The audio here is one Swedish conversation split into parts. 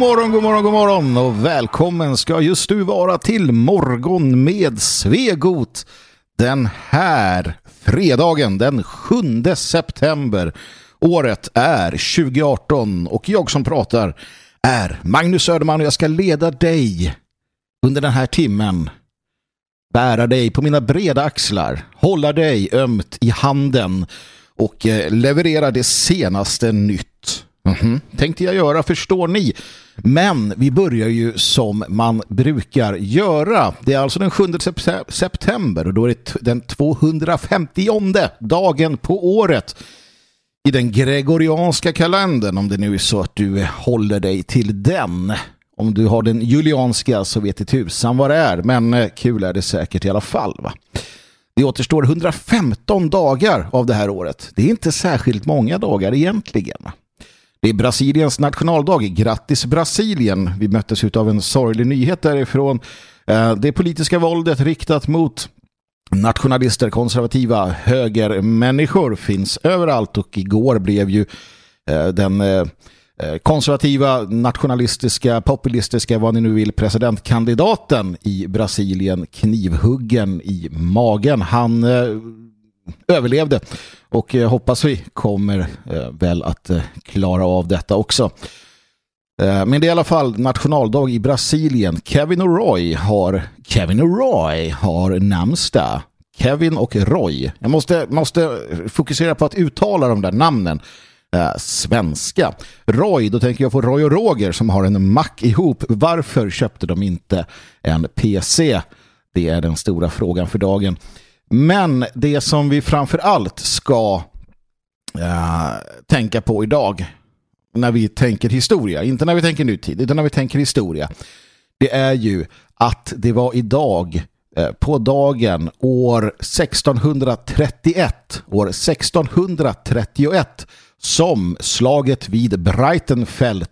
morgon, god morgon, god morgon och välkommen ska just du vara till Morgon med Svegot den här fredagen den 7 september. Året är 2018 och jag som pratar är Magnus Söderman och jag ska leda dig under den här timmen. Bära dig på mina breda axlar, hålla dig ömt i handen och eh, leverera det senaste nytt. Mm -hmm. Tänkte jag göra, förstår ni? Men vi börjar ju som man brukar göra. Det är alltså den 7 september och då är det den 250 dagen på året i den gregorianska kalendern om det nu är så att du håller dig till den. Om du har den julianska så vet det tusan vad det är men eh, kul är det säkert i alla fall va. Det återstår 115 dagar av det här året. Det är inte särskilt många dagar egentligen. Det är Brasiliens nationaldag. Grattis Brasilien. Vi möttes av en sorglig nyhet därifrån. Eh, det politiska våldet riktat mot nationalister, konservativa högermänniskor finns överallt och igår blev ju eh, den eh, konservativa, nationalistiska, populistiska, vad ni nu vill, presidentkandidaten i Brasilien knivhuggen i magen. Han överlevde och eh, hoppas vi kommer eh, väl att eh, klara av detta också. Eh, men det är i alla fall nationaldag i Brasilien. Kevin och Roy har Kevin och Roy har namnsdag. Kevin och Roy. Jag måste, måste fokusera på att uttala de där namnen. Eh, svenska. Roy, då tänker jag på Roy och Roger som har en Mac ihop. Varför köpte de inte en PC? Det är den stora frågan för dagen. Men det som vi framför allt ska eh, tänka på idag när vi tänker historia, inte när vi tänker nutid, utan när vi tänker historia, det är ju att det var idag eh, på dagen år 1631, år 1631 som slaget vid Breitenfeld eh,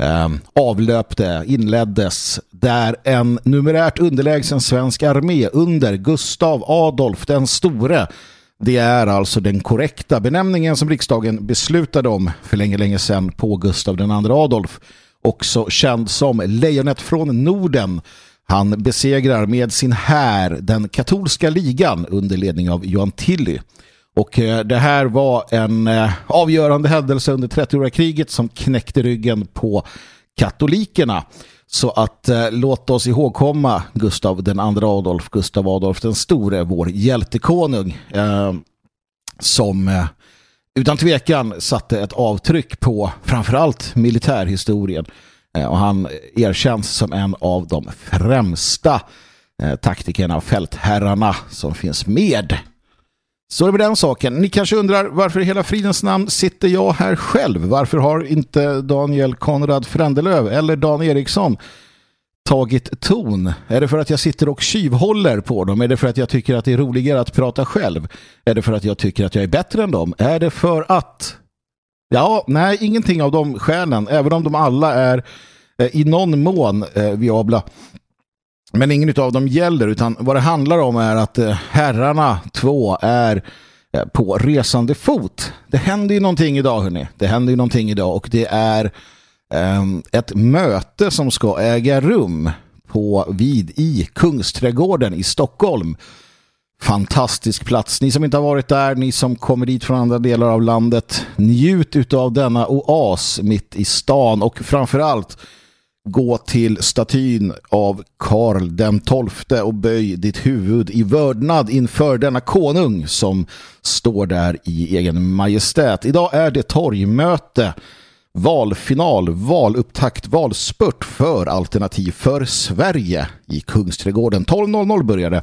Ehm, avlöpte, inleddes där en numerärt underlägsen svensk armé under Gustav Adolf den store det är alltså den korrekta benämningen som riksdagen beslutade om för länge, länge sedan på Gustav den andra Adolf. Också känd som Lejonet från Norden. Han besegrar med sin här den katolska ligan under ledning av Johan Tilly. Och eh, det här var en eh, avgörande händelse under 30-åriga kriget som knäckte ryggen på katolikerna. Så att eh, låt oss ihågkomma Gustav den andra Adolf, Gustav Adolf den store, vår hjältekonung eh, som eh, utan tvekan satte ett avtryck på framförallt militärhistorien. Eh, och han erkänns som en av de främsta taktikerna och fältherrarna som finns med så det med den saken. Ni kanske undrar varför i hela fridens namn sitter jag här själv? Varför har inte Daniel Konrad Frändelöv eller Dan Eriksson tagit ton? Är det för att jag sitter och tjuvhåller på dem? Är det för att jag tycker att det är roligare att prata själv? Är det för att jag tycker att jag är bättre än dem? Är det för att... Ja, nej, ingenting av de skälen. Även om de alla är eh, i någon mån eh, viabla men ingen av dem gäller utan vad det handlar om är att eh, herrarna två är eh, på resande fot. Det händer ju någonting idag hörni. Det händer ju någonting idag och det är ehm, ett möte som ska äga rum på vid i Kungsträdgården i Stockholm. Fantastisk plats. Ni som inte har varit där, ni som kommer dit från andra delar av landet, njut av denna oas mitt i stan och framförallt gå till statyn av Karl den tolfte och böj ditt huvud i vördnad inför denna konung som står där i egen majestät. Idag är det torgmöte, valfinal, valupptakt, valspurt för Alternativ för Sverige i Kungsträdgården. 12.00 började.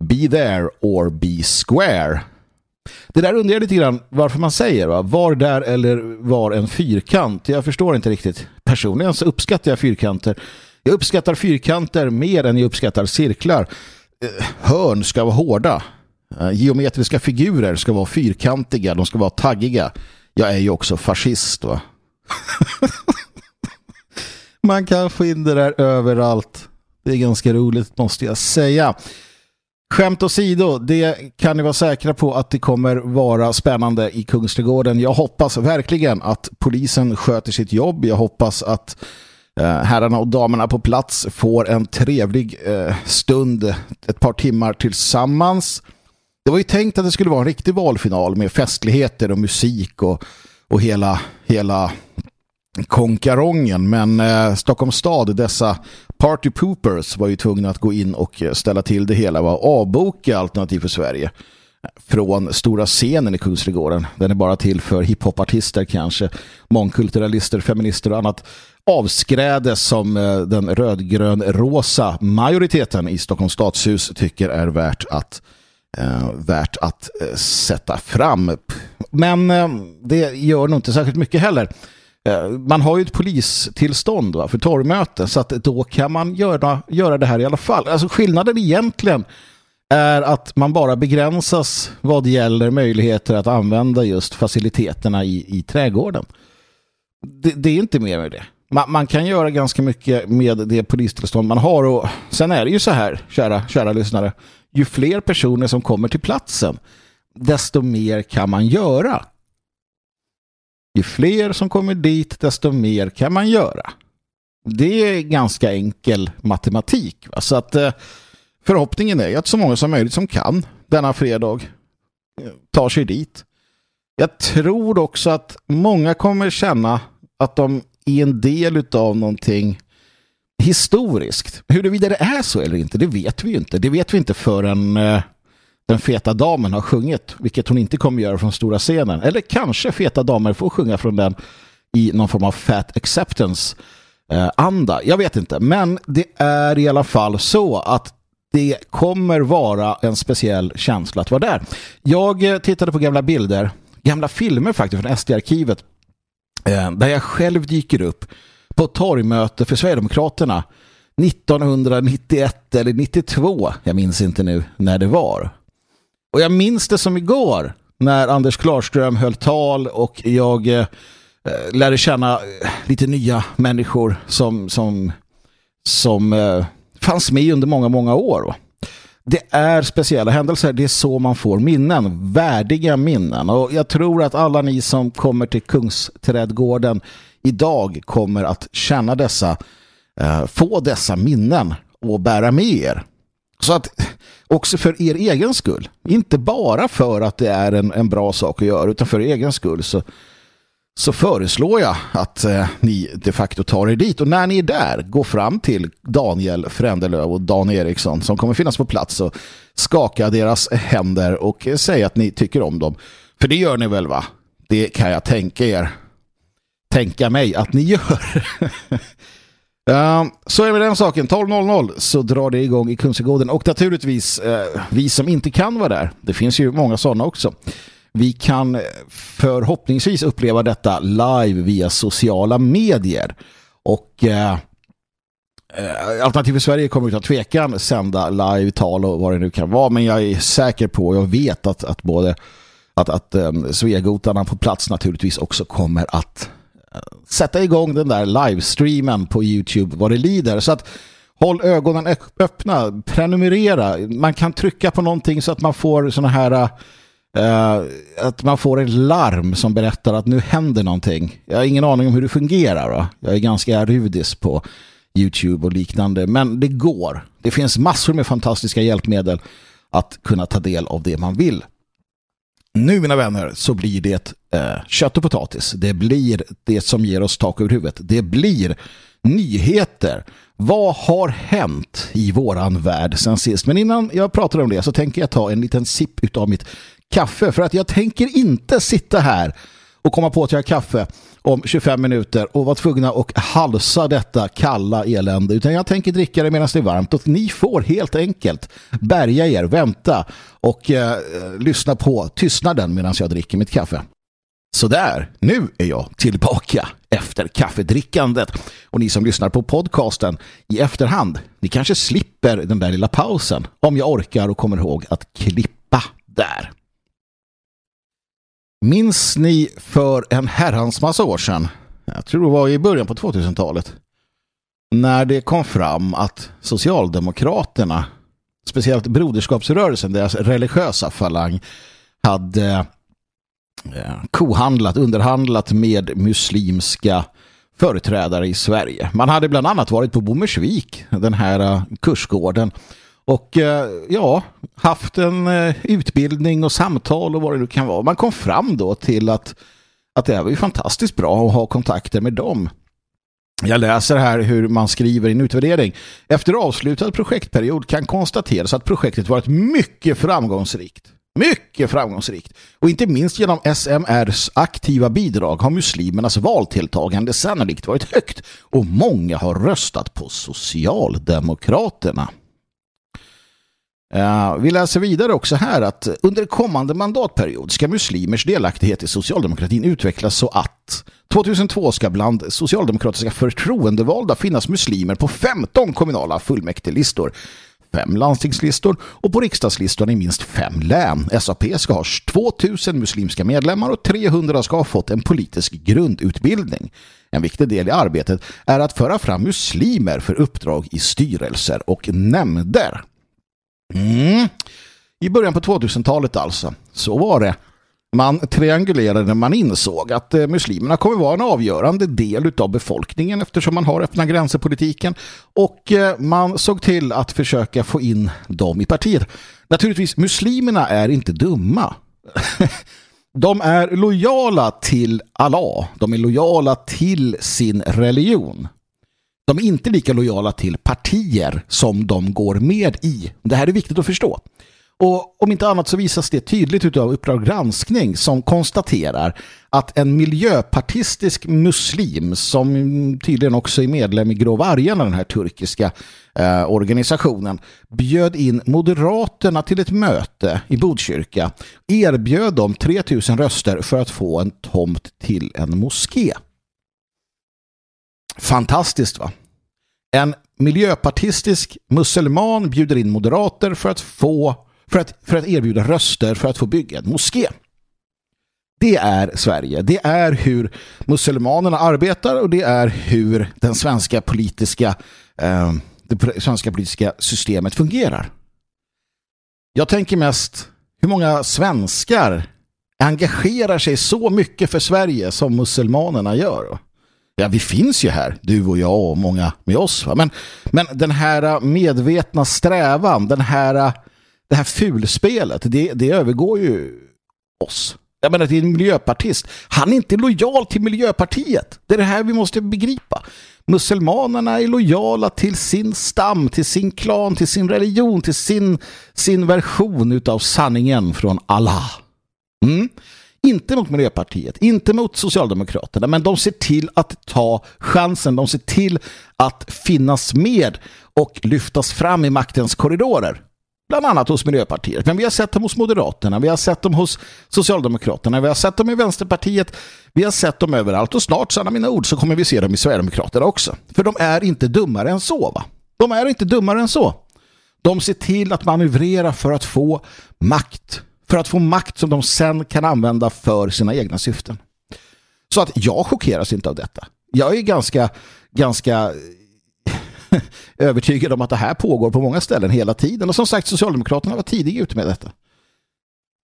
Be there or be square. Det där undrar jag lite grann varför man säger. Va? Var där eller var en fyrkant? Jag förstår inte riktigt. Personligen så uppskattar jag fyrkanter. Jag uppskattar fyrkanter mer än jag uppskattar cirklar. Eh, hörn ska vara hårda. Eh, geometriska figurer ska vara fyrkantiga. De ska vara taggiga. Jag är ju också fascist va? Man kan få in det där överallt. Det är ganska roligt måste jag säga. Skämt åsido, det kan ni vara säkra på att det kommer vara spännande i Kungsträdgården. Jag hoppas verkligen att polisen sköter sitt jobb. Jag hoppas att eh, herrarna och damerna på plats får en trevlig eh, stund, ett par timmar tillsammans. Det var ju tänkt att det skulle vara en riktig valfinal med festligheter och musik och, och hela, hela konkarongen. Men eh, Stockholms stad, dessa party poopers var ju tvungna att gå in och eh, ställa till det hela. Var avboka Alternativ för Sverige eh, från stora scenen i Kungsträdgården. Den är bara till för hiphopartister kanske, mångkulturalister, feminister och annat avskräde som eh, den rödgrön-rosa majoriteten i Stockholms stadshus tycker är värt att eh, värt att eh, sätta fram. Men eh, det gör nog inte särskilt mycket heller. Eh, man har ju ett polistillstånd va, för torgmöte så att då kan man göra, göra det här i alla fall. Alltså skillnaden egentligen är att man bara begränsas vad gäller möjligheter att använda just faciliteterna i, i trädgården. Det, det är inte mer med det. Man, man, kan göra ganska mycket med det polistillstånd man har och sen är det ju så här, kära, kära lyssnare, ju fler personer som kommer till platsen desto mer kan man göra. Ju fler som kommer dit desto mer kan man göra. Det är ganska enkel matematik. Va? Så att eh, förhoppningen är att så många som möjligt som kan denna fredag eh, tar sig dit. Jag tror också att många kommer känna att de är en del av någonting historiskt. Huruvida det är så eller inte, det vet vi ju inte. Det vet vi inte förrän eh, den feta damen har sjungit, vilket hon inte kommer göra från stora scenen. Eller kanske feta damer får sjunga från den i någon form av fat acceptance eh, anda. Jag vet inte, men det är i alla fall så att det kommer vara en speciell känsla att vara där. Jag eh, tittade på gamla bilder, gamla filmer faktiskt från SD-arkivet eh, där jag själv dyker upp på torgmöte för Sverigedemokraterna 1991 eller 92, jag minns inte nu när det var. Och jag minns det som igår när Anders Klarström höll tal och jag eh, eh lärde känna eh, lite nya människor som, som, som eh, fanns med under många, många år. Det är speciella händelser, det är så man får minnen, värdiga minnen. Och jag tror att alla ni som kommer till Kungsträdgården idag kommer att känna dessa, eh, få dessa minnen och bära med er. Så att också för er egen skull, inte bara för att det är en, en bra sak att göra utan för er egen skull så, så föreslår jag att eh, ni de facto tar er dit och när ni är där, gå fram till Daniel Frändelöv och Dan Eriksson som kommer finnas på plats och skaka deras händer och säga att ni tycker om dem. För det gör ni väl va? Det kan jag tänka er. Tänka mig att ni gör. Uh, så är det med den saken. 12.00 så drar det igång i Kungsträdgården. Och naturligtvis, uh, vi som inte kan vara där, det finns ju många sådana också. Vi kan förhoppningsvis uppleva detta live via sociala medier. Och uh, Alternativ för Sverige kommer utan tvekan sända live-tal och vad det nu kan vara. Men jag är säker på, jag vet att, att både att, att um, Svegotarna på plats naturligtvis också kommer att sätta igång den där livestreamen på Youtube vad det lider. Så att håll ögonen öppna, prenumerera. Man kan trycka på någonting så att man får såna här uh, att man får ett larm som berättar att nu händer någonting. Jag har ingen aning om hur det fungerar. Va? Jag är ganska rudis på Youtube och liknande. Men det går. Det finns massor med fantastiska hjälpmedel att kunna ta del av det man vill. Nu mina vänner så blir det Eh, kött och potatis. Det blir det som ger oss tak över huvudet. Det blir nyheter. Vad har hänt i våran värld sen sist? Men innan jag pratar om det så tänker jag ta en liten sipp av mitt kaffe. För att jag tänker inte sitta här och komma på att jag har kaffe om 25 minuter och vara tvungna att halsa detta kalla elände utan jag tänker dricka det medan det är varmt och ni får helt enkelt bärga er, vänta och eh, lyssna på tystnaden medan jag dricker mitt kaffe. Sådär, nu är jag tillbaka efter kaffedrickandet. Och ni som lyssnar på podcasten i efterhand, ni kanske slipper den där lilla pausen om jag orkar och kommer ihåg att klippa där. Minns ni för en herrans massa år sedan, jag tror det var i början på 2000-talet, när det kom fram att Socialdemokraterna, speciellt broderskapsrörelsen, deras religiösa falang, hade Eh, kohandlat, underhandlat med muslimska företrädare i Sverige. Man hade bland annat varit på Bommersvik, den här eh, kursgården. Och eh, ja, haft en utbildning och samtal och vad det nu kan vara. Man kom fram då till att, att det var ju fantastiskt bra att ha kontakter med dem. Jag läser här hur man skriver i en utvärdering. Efter avslutad projektperiod kan konstateras att projektet varit mycket framgångsrikt. Mycket framgångsrikt. Och inte minst genom SMRs aktiva bidrag har muslimernas valtilltagande sannolikt varit högt och många har röstat på Socialdemokraterna. Uh, vi läser vidare också här att under kommande mandatperiod ska muslimers delaktighet i socialdemokratin utvecklas så att 2002 ska bland socialdemokratiska förtroendevalda finnas muslimer på 15 kommunala fullmäktigelistor fem landstingslistor och på riksdagslistorna i minst fem län. SAP ska ha 2000 muslimska medlemmar och 300 ska ha fått en politisk grundutbildning. En viktig del i arbetet är att föra fram muslimer för uppdrag i styrelser och nämnder. Mm. I början på 2000-talet alltså, så var det man triangulerade när man insåg att eh, muslimerna kommer vara en avgörande del av befolkningen eftersom man har öppna gränser politiken och eh, man såg till att försöka få in dem i partiet. Naturligtvis, muslimerna är inte dumma. De är lojala till Allah. De är lojala till sin religion. De är inte lika lojala till partier som de går med i. Det här är viktigt att förstå. Och om inte annat så visas det tydligt av Uppdrag granskning som konstaterar att en miljöpartistisk muslim som tydligen också är medlem i Grå Vargarna, den här turkiska eh, organisationen, bjöd in Moderaterna till ett möte i Bodkyrka. Erbjöd dem 3000 röster för att få en tomt till en moské. Fantastiskt va? En miljöpartistisk muselman bjuder in moderater för att få för att, för att erbjuda röster för att få bygga en moské. Det är Sverige. Det är hur muselmanerna arbetar och det är hur den svenska politiska, eh, det svenska politiska systemet fungerar. Jag tänker mest hur många svenskar engagerar sig så mycket för Sverige som muselmanerna gör. Ja, vi finns ju här, du och jag och många med oss. Men, men den här medvetna strävan, den här det här fulspelet, det, det övergår ju oss. Jag menar, det är en miljöpartist. Han är inte lojal till Miljöpartiet. Det är det här vi måste begripa. Muselmanerna är lojala till sin stam, till sin klan, till sin religion, till sin, sin version av sanningen från Allah. Mm. Inte mot Miljöpartiet, inte mot Socialdemokraterna, men de ser till att ta chansen. De ser till att finnas med och lyftas fram i maktens korridorer. Bland annat hos Miljöpartiet. Men vi har sett dem hos Moderaterna, vi har sett dem hos Socialdemokraterna, vi har sett dem i Vänsterpartiet, vi har sett dem överallt och snart, sanna mina ord, så kommer vi se dem i Sverigedemokraterna också. För de är inte dummare än så va? De är inte dummare än så. De ser till att manövrera för att få makt. För att få makt som de sen kan använda för sina egna syften. Så att jag chockeras inte av detta. Jag är ganska, ganska övertygad om att det här pågår på många ställen hela tiden. Och som sagt, Socialdemokraterna var tidigt ute med detta.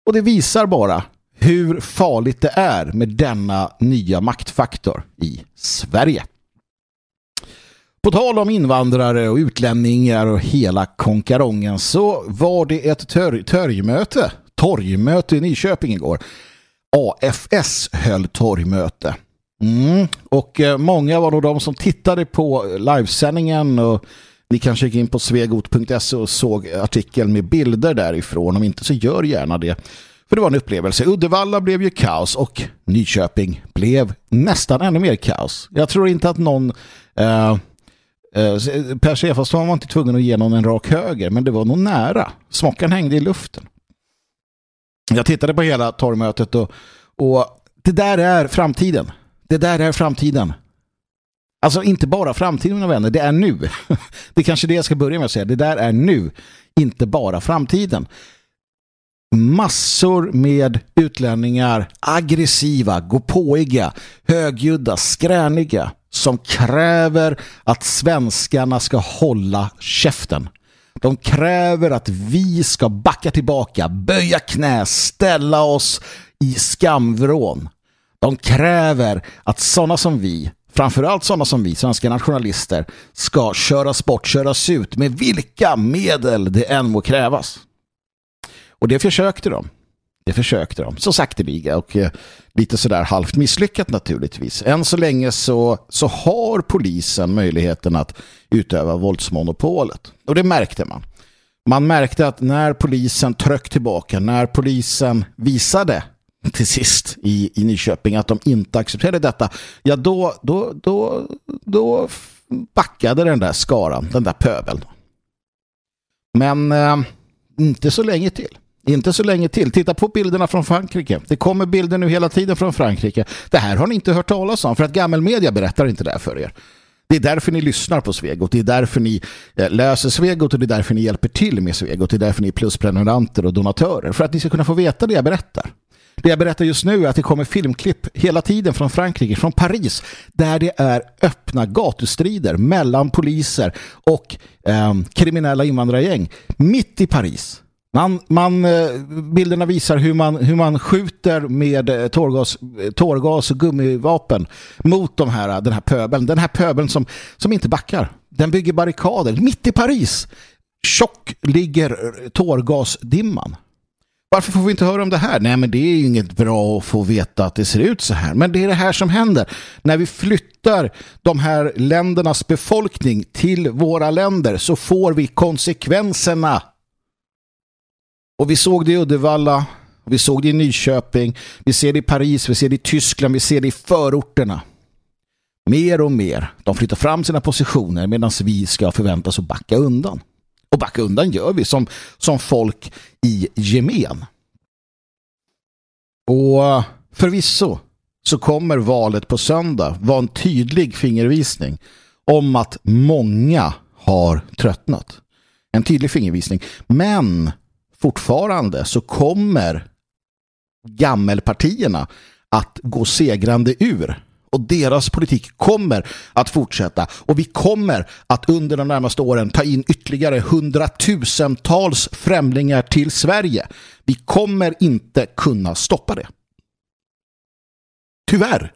Och det visar bara hur farligt det är med denna nya maktfaktor i Sverige. På tal om invandrare och utlänningar och hela konkarongen så var det ett tör torgmöte, torgmöte i Nyköping igår. AFS höll torgmöte. Mm. Och eh, många var nog de som tittade på livesändningen och ni kanske gick in på svegot.se och såg artikeln med bilder därifrån. Om inte så gör gärna det. För det var en upplevelse. Uddevalla blev ju kaos och Nyköping blev nästan ännu mer kaos. Jag tror inte att någon... Eh, eh, per Stefansson var inte tvungen att ge någon en rak höger, men det var nog nära. Smockan hängde i luften. Jag tittade på hela torgmötet och, och det där är framtiden. Det där är framtiden. Alltså inte bara framtiden mina vänner, det är nu. Det är kanske det jag ska börja med att säga. Det där är nu, inte bara framtiden. Massor med utlänningar, aggressiva, gåpåiga, högljudda, skräniga som kräver att svenskarna ska hålla käften. De kräver att vi ska backa tillbaka, böja knä, ställa oss i skamvrån. De kräver att sådana som vi framförallt sådana som vi, svenska nationalister, ska köras bort, köras ut med vilka medel det än må krävas. Och det försökte de. Det försökte de, så sakteliga och eh, lite sådär halvt misslyckat naturligtvis. Än så länge så, så har polisen möjligheten att utöva våldsmonopolet. Och det märkte man. Man märkte att när polisen tröck tillbaka, när polisen visade till sist i, i Nyköping att de inte accepterade detta, ja då, då, då, då backade den där skaran, den där pöbeln. Men eh, inte så länge till. Inte så länge till. Titta på bilderna från Frankrike. Det kommer bilder nu hela tiden från Frankrike. Det här har ni inte hört talas om för att gammelmedia berättar inte det här för er. Det är därför ni lyssnar på Svegot. Det är därför ni eh, löser Svegot och det är därför ni hjälper till med Svegot. Det är därför ni är plusprenumeranter och donatörer. För att ni ska kunna få veta det jag berättar. Det jag berättar just nu är att det kommer filmklipp hela tiden från Frankrike, från Paris, där det är öppna gatustrider mellan poliser och eh, kriminella invandrargäng mitt i Paris. Man, man, eh, bilderna visar hur man, hur man skjuter med eh, tårgas, eh, tårgas och gummivapen mot de här, den här pöbeln. Den här pöbeln som, som inte backar. Den bygger barrikader mitt i Paris. Tjock ligger tårgasdimman. Varför får vi inte höra om det här? Nej, men det är ju inget bra att få veta att det ser ut så här. Men det är det här som händer. När vi flyttar de här ländernas befolkning till våra länder så får vi konsekvenserna. Och vi såg det i Uddevalla, vi såg det i Nyköping, vi ser det i Paris, vi ser det i Tyskland, vi ser det i förorterna. Mer och mer. De flyttar fram sina positioner medan vi ska förväntas att backa undan. Och backa undan gör vi som, som folk i gemen. Och förvisso så kommer valet på söndag vara en tydlig fingervisning om att många har tröttnat. En tydlig fingervisning. Men fortfarande så kommer gammelpartierna att gå segrande ur och deras politik kommer att fortsätta och vi kommer att under de närmaste åren ta in ytterligare hundratusentals främlingar till Sverige. Vi kommer inte kunna stoppa det. Tyvärr.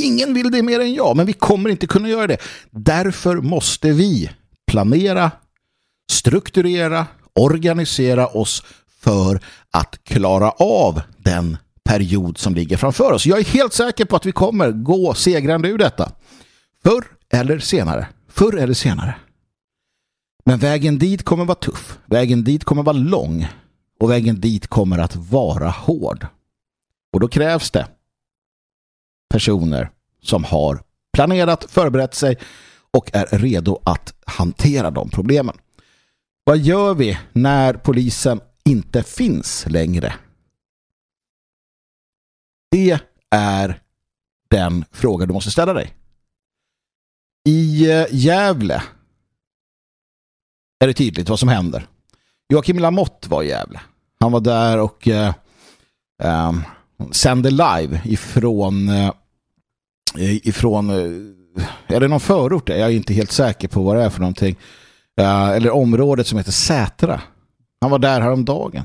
Ingen vill det mer än jag, men vi kommer inte kunna göra det. Därför måste vi planera, strukturera, organisera oss för att klara av den period som ligger framför oss. Jag är helt säker på att vi kommer gå segrande ur detta. Förr eller senare. Förr eller senare. Men vägen dit kommer vara tuff. Vägen dit kommer vara lång. Och vägen dit kommer att vara hård. Och då krävs det personer som har planerat, förberett sig och är redo att hantera de problemen. Vad gör vi när polisen inte finns längre? Det är den fråga du måste ställa dig. I eh, Gävle är det tydligt vad som händer. Joakim Lamotte var i Gävle. Han var där och eh, eh, sände live ifrån eh, ifrån eh, är det någon förort? Jag är inte helt säker på vad det är för någonting. Uh, eller området som heter Sätra. Han var där häromdagen.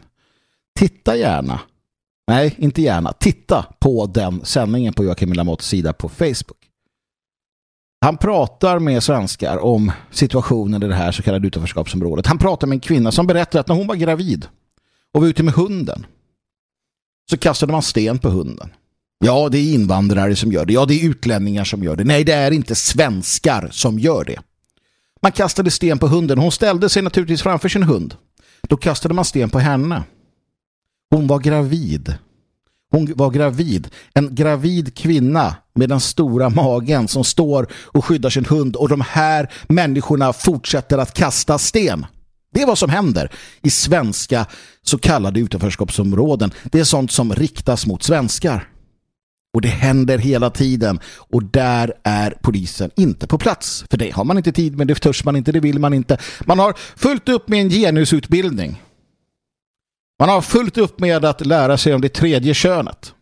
Titta gärna Nej, inte gärna. Titta på den sändningen på Joakim Lamottes sida på Facebook. Han pratar med svenskar om situationen i det här så kallade utanförskapsområdet. Han pratar med en kvinna som berättar att när hon var gravid och var ute med hunden så kastade man sten på hunden. Ja, det är invandrare som gör det. Ja, det är utlänningar som gör det. Nej, det är inte svenskar som gör det. Man kastade sten på hunden. Hon ställde sig naturligtvis framför sin hund. Då kastade man sten på henne. Hon var gravid. Hon var gravid. En gravid kvinna med den stora magen som står och skyddar sin hund och de här människorna fortsätter att kasta sten. Det är vad som händer i svenska så kallade utanförskapsområden. Det är sånt som riktas mot svenskar. Och det händer hela tiden. Och där är polisen inte på plats. För det har man inte tid med, det törs man inte, det vill man inte. Man har fullt upp med en genusutbildning. Man har fullt upp med att lära sig om det tredje könet.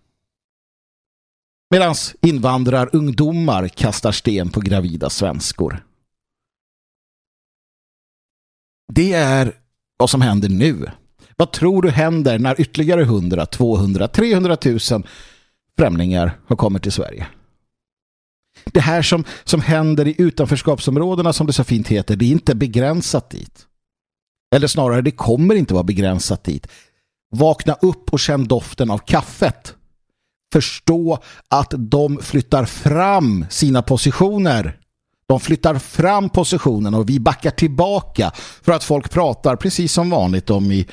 Medan invandrarungdomar kastar sten på gravida svenskor. Det är vad som händer nu. Vad tror du händer när ytterligare 100, 200, 300 000 främlingar har kommit till Sverige? Det här som, som händer i utanförskapsområdena som det så fint heter, det är inte begränsat dit. Eller snarare, det kommer inte vara begränsat dit. Vakna upp och känn doften av kaffet. Förstå att de flyttar fram sina positioner. De flyttar fram positionerna och vi backar tillbaka för att folk pratar precis som vanligt om i,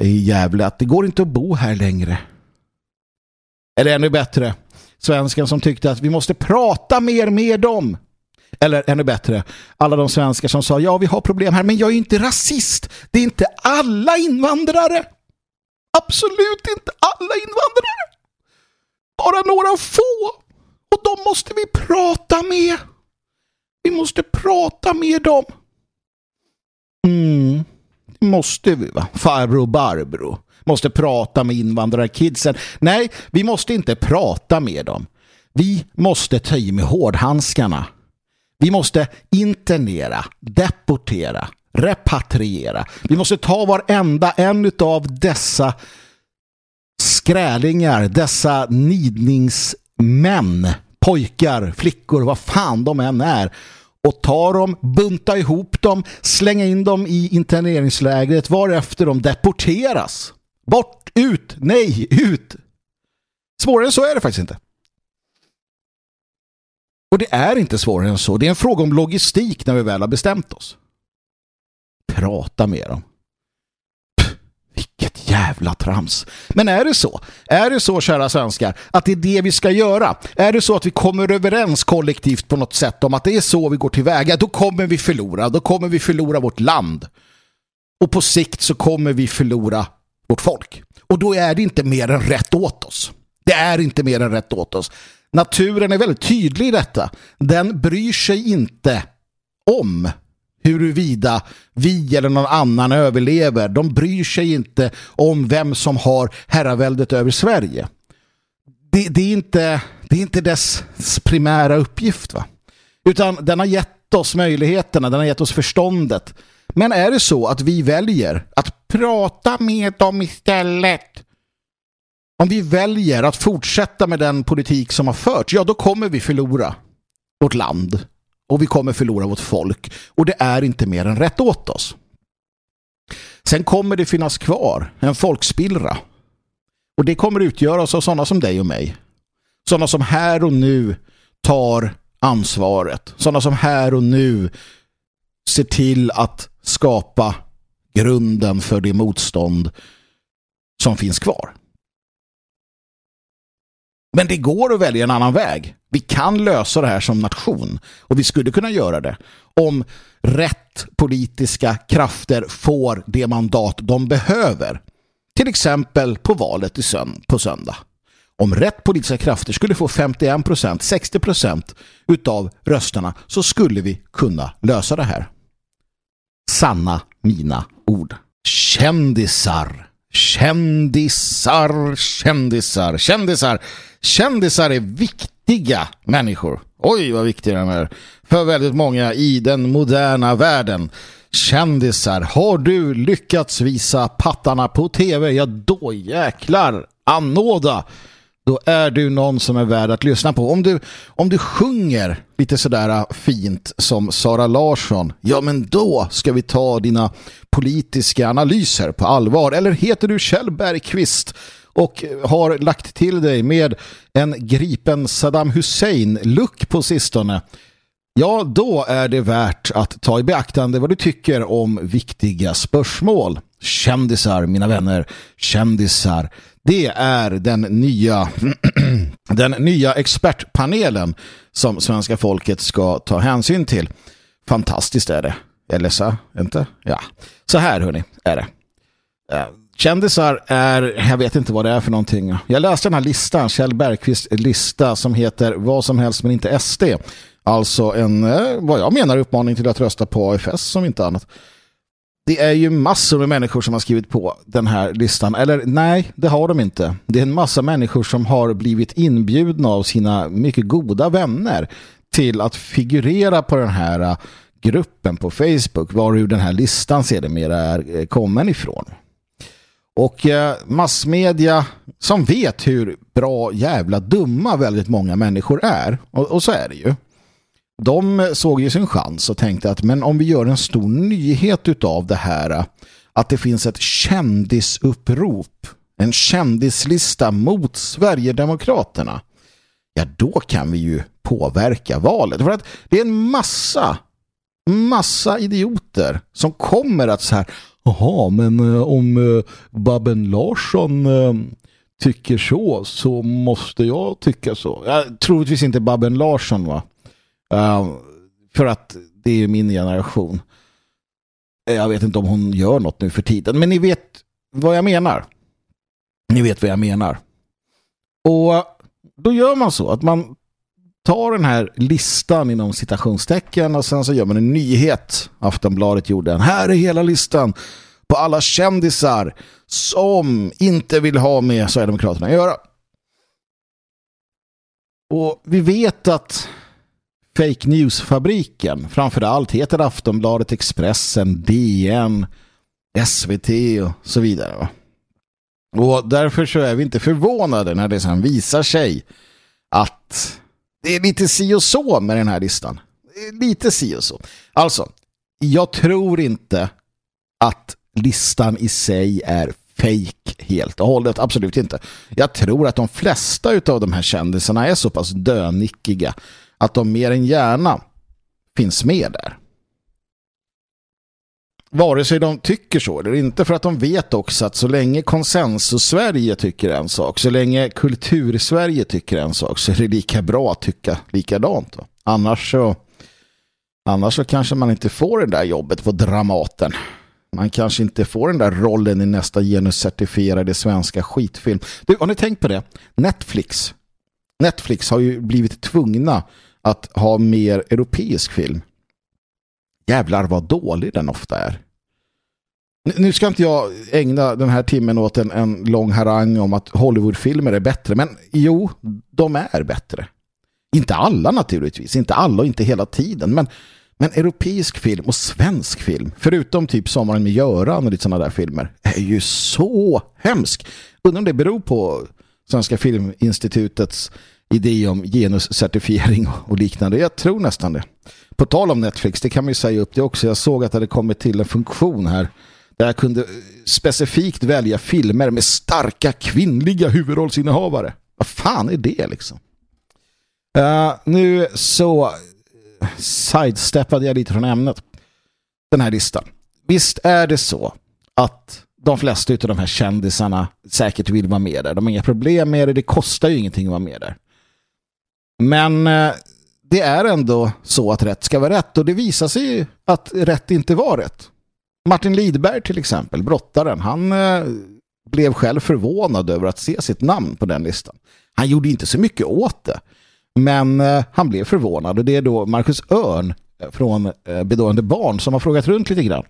i Gävle att det går inte att bo här längre. Eller ännu bättre, svensken som tyckte att vi måste prata mer med dem. Eller ännu bättre, alla de svenskar som sa ja vi har problem här men jag är inte rasist. Det är inte alla invandrare. Absolut inte alla invandrare. Bara några få. Och de måste vi prata med. Vi måste prata med dem. Mm, det måste vi va? Farbror Barbro måste prata med invandrarkidsen. Nej, vi måste inte prata med dem. Vi måste ta i med hårdhandskarna. Vi måste internera, deportera, repatriera. Vi måste ta varenda en av dessa skrälingar, dessa nidningsmän, pojkar, flickor, vad fan de än är och ta dem, bunta ihop dem, slänga in dem i interneringslägret varefter de deporteras. Bort, ut, nej, ut. Svårare än så är det faktiskt inte. Och det är inte svårare än så. Det är en fråga om logistik när vi väl har bestämt oss. Prata med dem. Pff, vilket jävla trams. Men är det så? Är det så, kära svenskar, att det är det vi ska göra? Är det så att vi kommer överens kollektivt på något sätt om att det är så vi går tillväga, då kommer vi förlora. Då kommer vi förlora vårt land. Och på sikt så kommer vi förlora vårt folk. Och då är det inte mer än rätt åt oss. Det är inte mer än rätt åt oss. Naturen är väldigt tydlig i detta. Den bryr sig inte om huruvida vi eller någon annan överlever. De bryr sig inte om vem som har herraväldet över Sverige. Det, det, är, inte, det är inte dess primära uppgift. va? Utan den har gett oss möjligheterna, den har gett oss förståndet. Men är det så att vi väljer att prata med dem istället om vi väljer att fortsätta med den politik som har förts, ja då kommer vi förlora vårt land och vi kommer förlora vårt folk och det är inte mer än rätt åt oss. Sen kommer det finnas kvar en folkspillra och det kommer utgöras av sådana som dig och mig. Sådana som här och nu tar ansvaret. Sådana som här och nu ser till att skapa grunden för det motstånd som finns kvar. Men det går att välja en annan väg. Vi kan lösa det här som nation och vi skulle kunna göra det om rätt politiska krafter får det mandat de behöver. Till exempel på valet i sönd på söndag. Om rätt politiska krafter skulle få 51%, 60% utav rösterna så skulle vi kunna lösa det här. Sanna mina ord. Kändisar. Kändisar, kändisar, kändisar. Kändisar är viktiga människor. Oj, vad viktiga de är. För väldigt många i den moderna världen. Kändisar, har du lyckats visa pattarna på tv? Ja, då jäklar. Anåda då är du någon som är värd att lyssna på. Om du, om du sjunger lite sådär fint som Sara Larsson, ja men då ska vi ta dina politiska analyser på allvar. Eller heter du Kjell Bergqvist och har lagt till dig med en gripen Saddam Hussein-look på sistone? Ja, då är det värt att ta i beaktande vad du tycker om viktiga spörsmål. Kändisar, mina vänner, kändisar. Det är den nya, den nya expertpanelen som svenska folket ska ta hänsyn till. Fantastiskt är det. Eller så, inte? Ja. Så här hörni, är det. Eh, Kändisar är, jag vet inte vad det är för någonting. Jag läste den här listan, Kjell Bergqvist lista som heter Vad som helst men inte SD. Alltså en, eh, vad jag menar, uppmaning till att rösta på AFS som inte annat det är ju massor med människor som har skrivit på den här listan. Eller nej, det har de inte. Det är en massa människor som har blivit inbjudna av sina mycket goda vänner till att figurera på den här eh, gruppen på Facebook Varur den här listan sedermera är eh, kommen ifrån. Och eh, massmedia som vet hur bra jävla dumma väldigt många människor är, och, och så är det ju. De eh, såg ju sin chans och tänkte att men om vi gör en stor nyhet utav det här eh, att det finns ett kändisupprop, en kändislista mot Sverigedemokraterna ja då kan vi ju påverka valet. För att det är en massa, massa idioter som kommer att så här, jaha men eh, om eh, Babben Larsson eh, tycker så så måste jag tycka så. Jag troligtvis inte Babben Larsson va? för att det är min generation. Jag vet inte om hon gör något nu för tiden. Men ni vet vad jag menar. Ni vet vad jag menar. Och då gör man så att man tar den här listan inom citationstecken och sen så gör man en nyhet. Aftonbladet gjorde den. Här är hela listan på alla kändisar som inte vill ha med Sverigedemokraterna att göra. Och vi vet att fake news-fabriken framförallt heter Aftonbladet, Expressen, DN, SVT och så vidare. Va? Och därför så är vi inte förvånade när det sen visar sig att det är lite si och så med den här listan. Lite si och så. Alltså, jag tror inte att listan i sig är fake helt och hållet. Absolut inte. Jag tror att de flesta av de här kändisarna är så pass dönickiga att de mer än gärna finns med där. Vare sig de tycker så eller inte för att de vet också att så länge konsensus-Sverige tycker en sak, så länge kultur-Sverige tycker en sak så är det lika bra att tycka likadant. Annars så, annars så kanske man inte får det där jobbet på Dramaten. Man kanske inte får den där rollen i nästa genuscertifierade svenska skitfilm. Du, har ni tänkt på det? Netflix. Netflix har ju blivit tvungna att ha mer europeisk film. Jävlar vad dålig den ofta är. Nu ska inte jag ägna den här timmen åt en, en lång harang om att Hollywoodfilmer är bättre. Men jo, de är bättre. Inte alla naturligtvis. Inte alla och inte hela tiden. Men, men europeisk film och svensk film, förutom typ Sommaren med Göran och lite sådana där filmer, är ju så hemsk. Undrar om det beror på Svenska Filminstitutets idé om genuscertifiering och liknande. Jag tror nästan det. På tal om Netflix, det kan man ju säga upp det också. Jag såg att det hade kommit till en funktion här där jag kunde specifikt välja filmer med starka kvinnliga huvudrollsinnehavare. Vad fan är det liksom? Uh, nu så sidesteppade jag lite från ämnet. Den här listan. Visst är det så att de flesta av de här kändisarna säkert vill vara med där. De har inga problem med det. Det kostar ju ingenting att vara med där. Men eh, det är ändå så att rätt ska vara rätt. Och det visar sig ju att rätt inte var rätt. Martin Lidberg till exempel, brottaren, han eh, blev själv förvånad över att se sitt namn på den listan. Han gjorde inte så mycket åt det. Men eh, han blev förvånad och det är då Marcus Örn från Bedående barn som har frågat runt lite grann.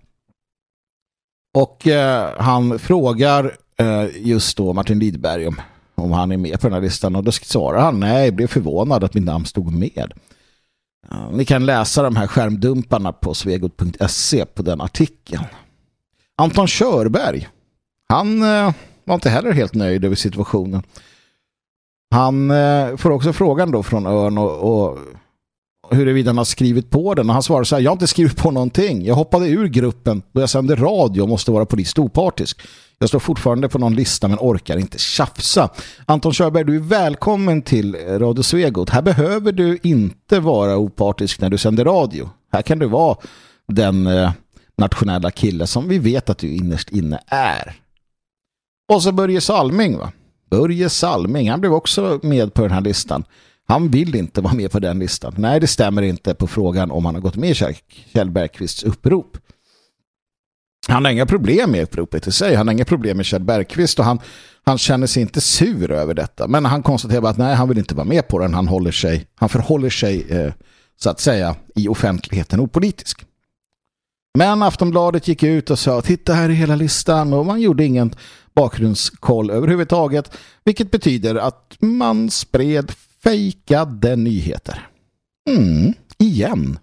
Och eh, han frågar eh, just då Martin Lidberg om, om han är med på den här listan och då svarar han nej, jag blev förvånad att min namn stod med. Ni kan läsa de här skärmdumparna på svegot.se på den artikeln. Anton Körberg, han eh, var inte heller helt nöjd över situationen. Han eh, får också frågan då från Örn och, och huruvida han har skrivit på den. Och han svarade så här, jag har inte skrivit på någonting. Jag hoppade ur gruppen då jag sände radio och måste vara polis opartisk. Jag står fortfarande på någon lista men orkar inte tjafsa. Anton Körberg, du är välkommen till Radio Svegot. Här behöver du inte vara opartisk när du sänder radio. Här kan du vara den eh, nationella kille som vi vet att du innerst inne är. Och så Börje Salming va? Börje Salming, han blev också med på den här listan. Han vill inte vara med på den listan. Nej, det stämmer inte på frågan om han har gått med i Kjell Bergqvists upprop. Han har inga problem med uppropet i sig. Han har inga problem med Kjell Bergqvist och han, han känner sig inte sur över detta. Men han konstaterar att nej, han vill inte vara med på den. Han, håller sig, han förhåller sig eh, så att säga i offentligheten opolitisk. Men Aftonbladet gick ut och sa titta här i hela listan och man gjorde ingen bakgrundskoll överhuvudtaget. Vilket betyder att man spred fejkade nyheter. Mm, igen.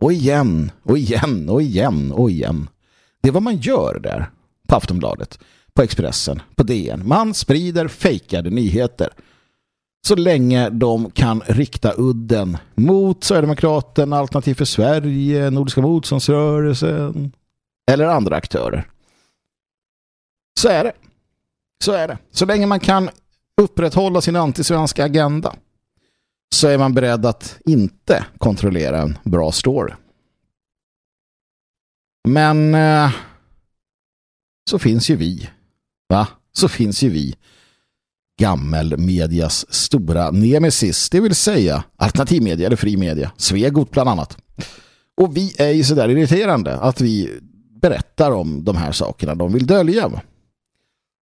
Och igen, och igen, och igen, och igen. Det är vad man gör där på Aftonbladet. på Expressen, på DN. Man sprider fejkade nyheter. Så länge de kan rikta udden mot Sverigedemokraterna, Alternativ för Sverige, Nordiska motståndsrörelsen eller andra aktörer. Så är det. Så är det. Så länge man kan upprätthålla sin antisvenska agenda så är man beredd att inte kontrollera en bra story. Men eh, så finns ju vi. Va? Så finns ju vi. Gammelmedias stora nemesis, det vill säga alternativmedia eller fri media, Svegot bland annat. Och vi är ju sådär irriterande att vi berättar om de här sakerna de vill dölja.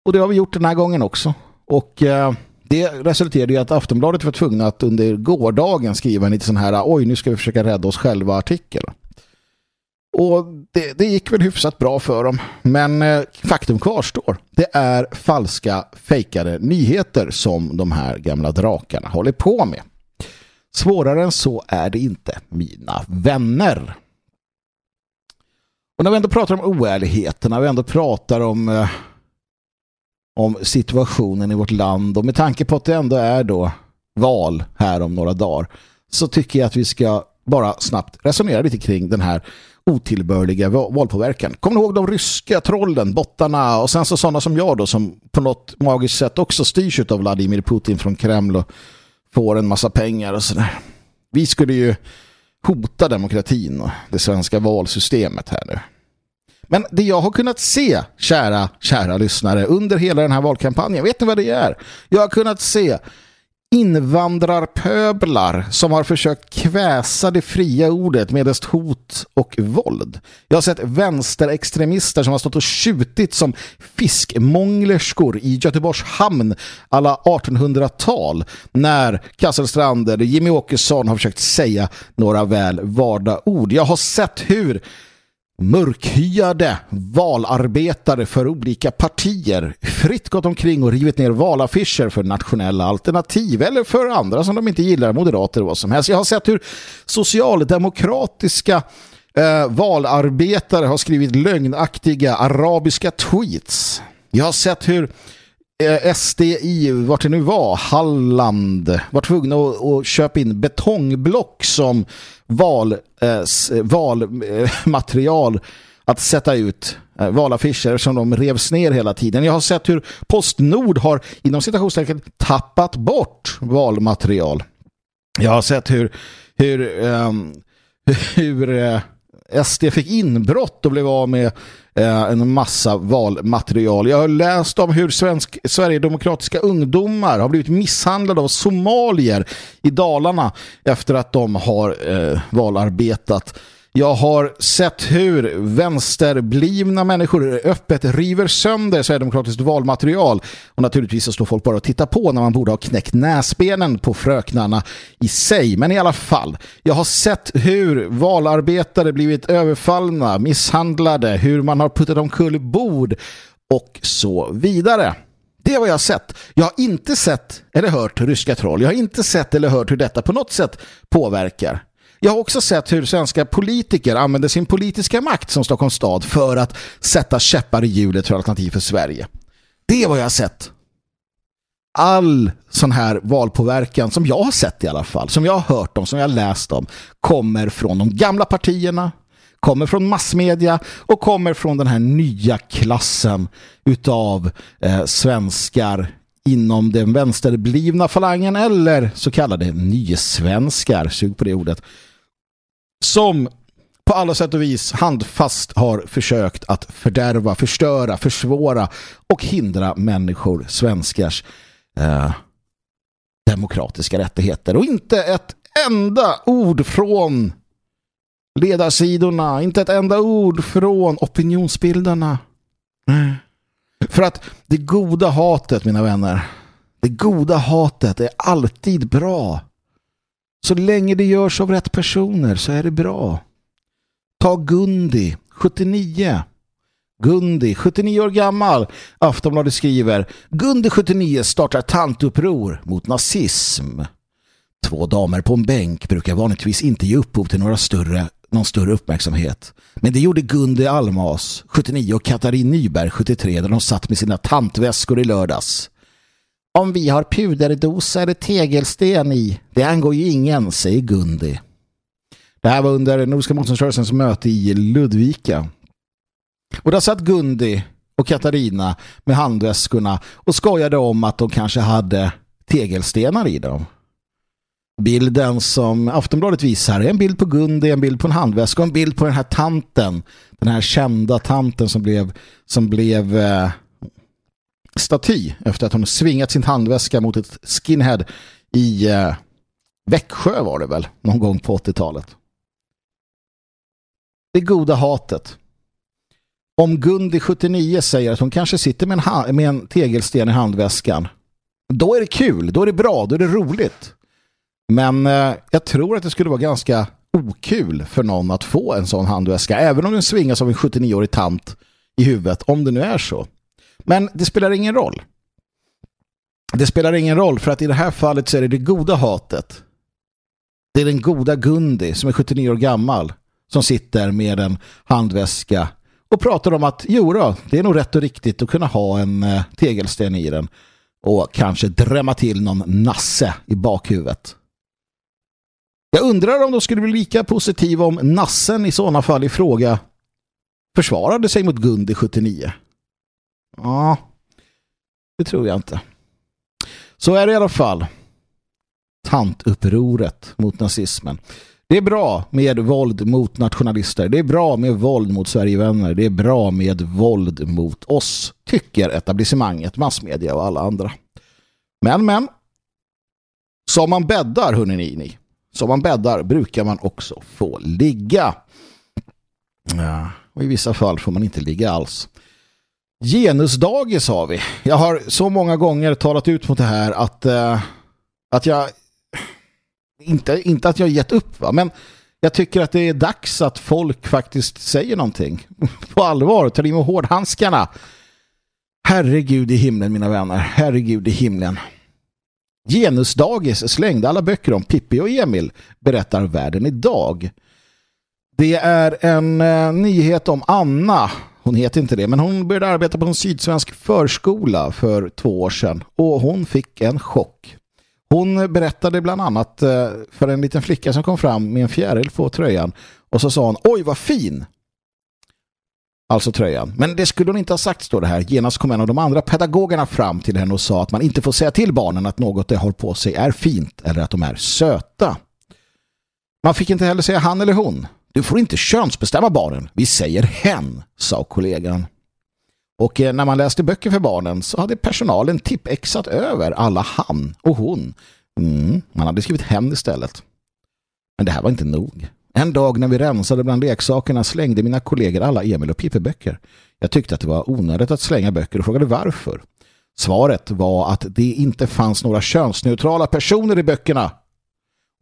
Och det har vi gjort den här gången också. Och eh, det resulterade i att Aftonbladet var tvungna att under gårdagen skriva en lite sån här oj nu ska vi försöka rädda oss själva artikel. Och det, det, gick väl hyfsat bra för dem. Men eh, faktum kvarstår. Det är falska, fejkade nyheter som de här gamla drakarna håller på med. Svårare än så är det inte, mina vänner. Och när vi ändå pratar om oärligheterna när vi ändå pratar om, eh, om situationen i vårt land och med tanke på att det ändå är då val här om några dagar så tycker jag att vi ska bara snabbt resonera lite kring den här otillbörliga valpåverkan. Kommer ni ihåg de ryska trollen, bottarna och sen så sådana som jag då som på något magiskt sätt också styrs av Vladimir Putin från Kreml och får en massa pengar och sådär. Vi skulle ju hota demokratin och det svenska valsystemet här nu. Men det jag har kunnat se, kära, kära lyssnare, under hela den här valkampanjen, vet ni vad det är? Jag har kunnat se invandrarpöblar som har försökt kväsa det fria ordet medelst hot och våld. Jag har sett vänsterextremister som har stått och tjutit som fiskmånglerskor i Göteborgs hamn alla 1800-tal när Kasselstrand eller Jimmy Åkesson har försökt säga några väl varda ord. Jag har sett hur mörkhyade valarbetare för olika partier fritt gått omkring och rivit ner valaffischer för nationella alternativ eller för andra som de inte gillar, moderater och vad som helst. Jag har sett hur socialdemokratiska eh, valarbetare har skrivit lögnaktiga arabiska tweets. Jag har sett hur Eh, SD i, vart det nu var, Halland var tvungna att, att köpa in betongblock som val, eh, valmaterial eh, att sätta ut eh, valaffischer som de revs ner hela tiden. Jag har sett hur Postnord har inom citationstecken tappat bort valmaterial. Jag har sett hur hur, ehm, hur eh, SD fick inbrott och blev av med eh, en massa valmaterial. Jag har läst om hur svensk, Sverigedemokratiska ungdomar har blivit misshandlade av somalier i Dalarna efter att de har eh, valarbetat jag har sett hur vänsterblivna människor öppet river sönder Sverigedemokratiskt valmaterial. Och naturligtvis så står folk bara och tittar på när man borde ha knäckt näsbenen på fröknarna i sig. Men i alla fall, jag har sett hur valarbetare blivit överfallna, misshandlade, hur man har puttat omkull bord och så vidare. Det är vad jag har sett. Jag har inte sett eller hört ryska troll. Jag har inte sett eller hört hur detta på något sätt påverkar jag har också sett hur svenska politiker använder sin politiska makt som Stockholms stad för att sätta käppar i hjulet för alternativ för Sverige. Det är vad jag har sett. All sån här valpåverkan som jag har sett i alla fall, som jag har hört om, som jag har läst om, kommer från de gamla partierna, kommer från massmedia och kommer från den här nya klassen utav eh, svenskar inom den vänsterblivna falangen eller så kallade nysvenskar, sug på det ordet, som på alla sätt och vis handfast har försökt att fördärva, förstöra, försvåra och hindra människor, svenskars eh, demokratiska rättigheter. Och inte ett enda ord från ledarsidorna, inte ett enda ord från opinionsbildarna. För att det goda hatet, mina vänner, det goda hatet är alltid bra. Så länge det görs av rätt personer så är det bra. Ta Gundi, 79. Gundi, 79 år gammal. Aftonbladet skriver Gundi 79 startar tantuppror mot nazism. Två damer på en bänk brukar vanligtvis inte ge upphov till några större någon större uppmärksamhet. Men det gjorde Gundi Almas 79 och Katarin Nyberg 73 när de satt med sina tantväskor i lördags. Om vi har puderdosa eller tegelsten i, det angår ju ingen, säger Gundi. Det här var under Nordiska motståndsrörelsens möte i Ludvika. Och där satt Gundi och Katarina med handväskorna och skojade om att de kanske hade tegelstenar i dem. Bilden som Aftonbladet visar är en bild på Gundi, en bild på en handväska och en bild på den här tanten. Den här kända tanten som blev, som blev eh, staty efter att hon svingat sin handväska mot ett skinhead i eh, Växjö var det väl, någon gång på 80-talet. Det goda hatet. Om Gundi 79 säger att hon kanske sitter med en, med en tegelsten i handväskan då är det kul, då är det bra, då är det roligt. Men eh, jag tror att det skulle vara ganska okul för någon att få en sån handväska, även om den svingas av en 79-årig tant i huvudet, om det nu är så. Men det spelar ingen roll. Det spelar ingen roll för att i det här fallet så är det det goda hatet. Det är den goda Gundi som är 79 år gammal som sitter med en handväska och pratar om att jo då, det är nog rätt och riktigt att kunna ha en eh, tegelsten i den och kanske drämma till någon nasse i bakhuvudet. Jag undrar om de skulle bli lika positiva om nassen i sådana fall i fråga försvarade sig mot Gundi 79. Ja, det tror jag inte. Så är det i alla fall. Tantupproret mot nazismen. Det är bra med våld mot nationalister. Det är bra med våld mot Sverigevänner. Det är bra med våld mot oss, tycker etablissemanget, massmedia och alla andra. Men, men, som man bäddar, hörni ni, som man bäddar brukar man också få ligga. Ja, och i vissa fall får man inte ligga alls. Genusdagis har vi. Jag har så många gånger talat ut mot det här att, uh, att jag inte, inte att jag gett upp va? men jag tycker att det är dags att folk faktiskt säger någonting. På allvar, tar in med hårdhandskarna. Herregud i himlen mina vänner, herregud i himlen. Genusdagis slängde alla böcker om Pippi och Emil, berättar världen idag. Det är en eh, nyhet om Anna. Hon heter inte det, men hon började arbeta på en sydsvensk förskola för två år sedan. Och hon fick en chock. Hon berättade bland annat eh, för en liten flicka som kom fram med en fjäril på tröjan. Och så sa hon, oj vad fin! Alltså tröjan. Men det skulle hon inte ha sagt, står det här. Genast kom en av de andra pedagogerna fram till henne och sa att man inte får säga till barnen att något de har på sig är fint eller att de är söta. Man fick inte heller säga han eller hon. Du får inte könsbestämma barnen. Vi säger hen, sa kollegan. Och eh, när man läste böcker för barnen så hade personalen tippexat över alla han och hon. Mm, man hade skrivit hen istället. Men det här var inte nog. En dag när vi rensade bland leksakerna slängde mina kollegor alla Emil och Pippe-böcker. Jag tyckte att det var onödigt att slänga böcker och frågade varför. Svaret var att det inte fanns några könsneutrala personer i böckerna.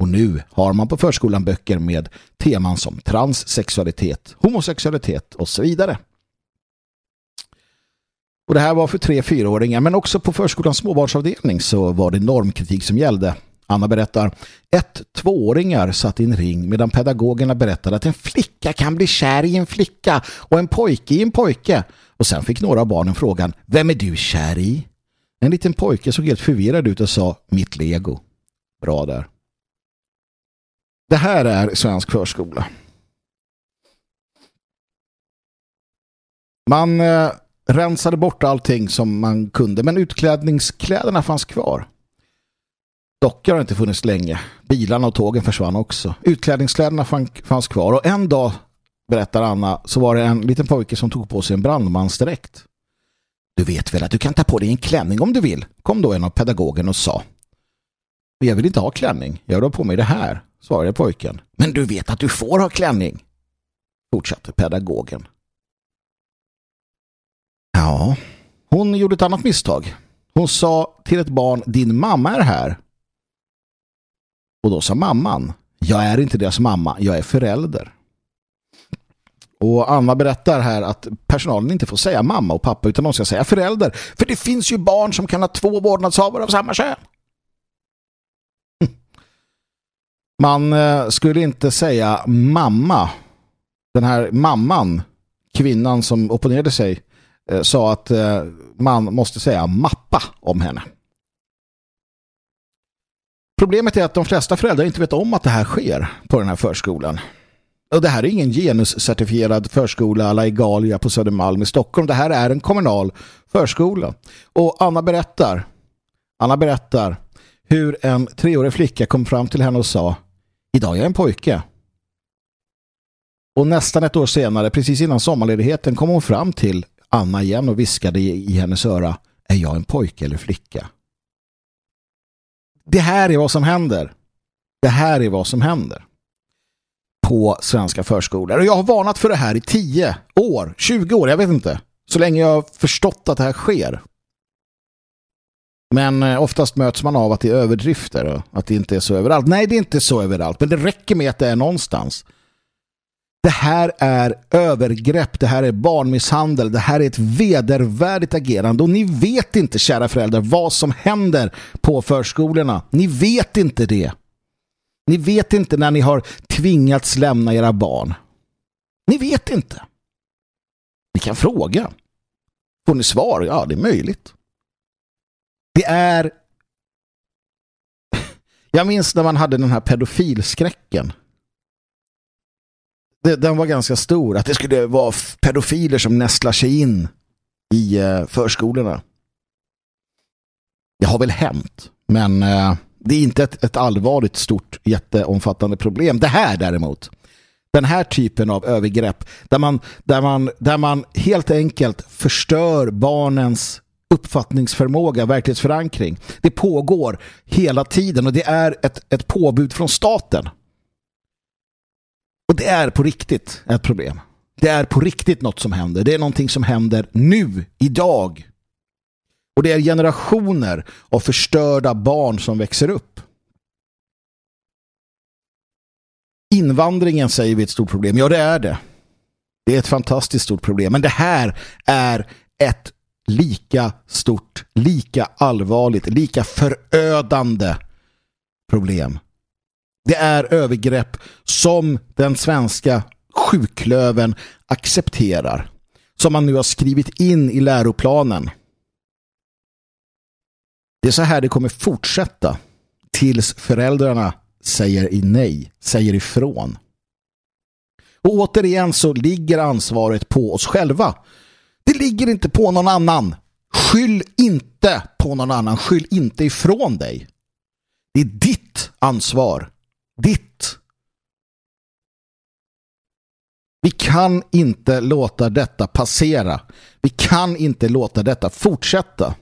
Och nu har man på förskolan böcker med teman som transsexualitet, homosexualitet och så vidare. Och det här var för tre fyraåringar men också på förskolans småbarnsavdelning så var det normkritik som gällde. Anna berättar, ett tvååringar satt i en ring medan pedagogerna berättade att en flicka kan bli kär i en flicka och en pojke i en pojke. Och sen fick några av barnen frågan, vem är du kär i? En liten pojke såg helt förvirrad ut och sa, mitt lego. Bra där. Det här är svensk förskola. Man eh, rensade bort allting som man kunde. Men utklädningskläderna fanns kvar. Dockor har inte funnits länge. Bilarna och tågen försvann också. Utklädningskläderna fanns kvar. Och en dag, berättar Anna, så var det en liten pojke som tog på sig en brandmansdräkt. Du vet väl att du kan ta på dig en klänning om du vill, kom då en av pedagogen och sa. Jag vill inte ha klänning. Jag har på mig det här, svarade pojken. Men du vet att du får ha klänning, fortsatte pedagogen. Ja, hon gjorde ett annat misstag. Hon sa till ett barn, din mamma är här. Och då sa mamman, jag är inte deras mamma, jag är förälder. Och Anna berättar här att personalen inte får säga mamma och pappa utan de ska säga förälder. För det finns ju barn som kan ha två vårdnadshavare av samma kön. Man eh, skulle inte säga mamma den här mamman, kvinnan som opponerade sig, eh, sa att eh, man måste säga mappa om henne. Problemet är att de flesta föräldrar inte vet om att det här sker på den här förskolan. Och det här är ingen genuscertifierad förskola alla Galia på Södermalm i Stockholm. Det här är en kommunal förskola. Och Anna berättar, Anna berättar hur en treårig flicka kom fram till henne och sa Idag är jag en pojke. Och nästan ett år senare, precis innan sommarledigheten, kom hon fram till Anna igen och viskade i hennes öra Är jag en pojke eller flicka? Det här är vad som händer. Det här är vad som händer på svenska förskolor. Och jag har varnat för det här i 10 år, 20 år, jag vet inte. Så länge jag har förstått att det här sker. Men eh, oftast möts man av att det är överdrifter och att det inte är så överallt. Nej, det är inte så överallt, men det räcker med att det är någonstans. Det här är övergrepp, det här är barnmisshandel, det här är ett vedervärdigt agerande och ni vet inte, kära föräldrar, vad som händer på förskolorna. Ni vet inte det. Ni vet inte när ni har tvingats lämna era barn. Ni vet inte. Ni kan fråga. Får ni svar? Ja, det är möjligt. Det är... Jag minns när man hade den här pedofilskräcken. Den var ganska stor. Att det skulle vara pedofiler som nästlar sig in i eh, förskolorna. Det har väl hänt. Men eh, det är inte ett, ett allvarligt, stort, jätteomfattande problem. Det här däremot, den här typen av övergrepp där man, där man, där man helt enkelt förstör barnens uppfattningsförmåga, verklighetsförankring. Det pågår hela tiden och det är ett, ett påbud från staten. Och det är på riktigt ett problem. Det är på riktigt något som händer. Det är någonting som händer nu, idag. Och det är generationer av förstörda barn som växer upp. Invandringen säger vi är ett stort problem. Ja, det är det. Det är ett fantastiskt stort problem. Men det här är ett lika stort, lika allvarligt, lika förödande problem. Det är övergrepp som den svenska sjuklöven accepterar. Som man nu har skrivit in i läroplanen. Det är så här det kommer fortsätta tills föräldrarna säger i nej, säger ifrån. Och återigen så ligger ansvaret på oss själva. Det ligger inte på någon annan. Skyll inte på någon annan. Skyll inte ifrån dig. Det är ditt ansvar. Ditt. Vi kan inte låta detta passera. Vi kan inte låta detta fortsätta.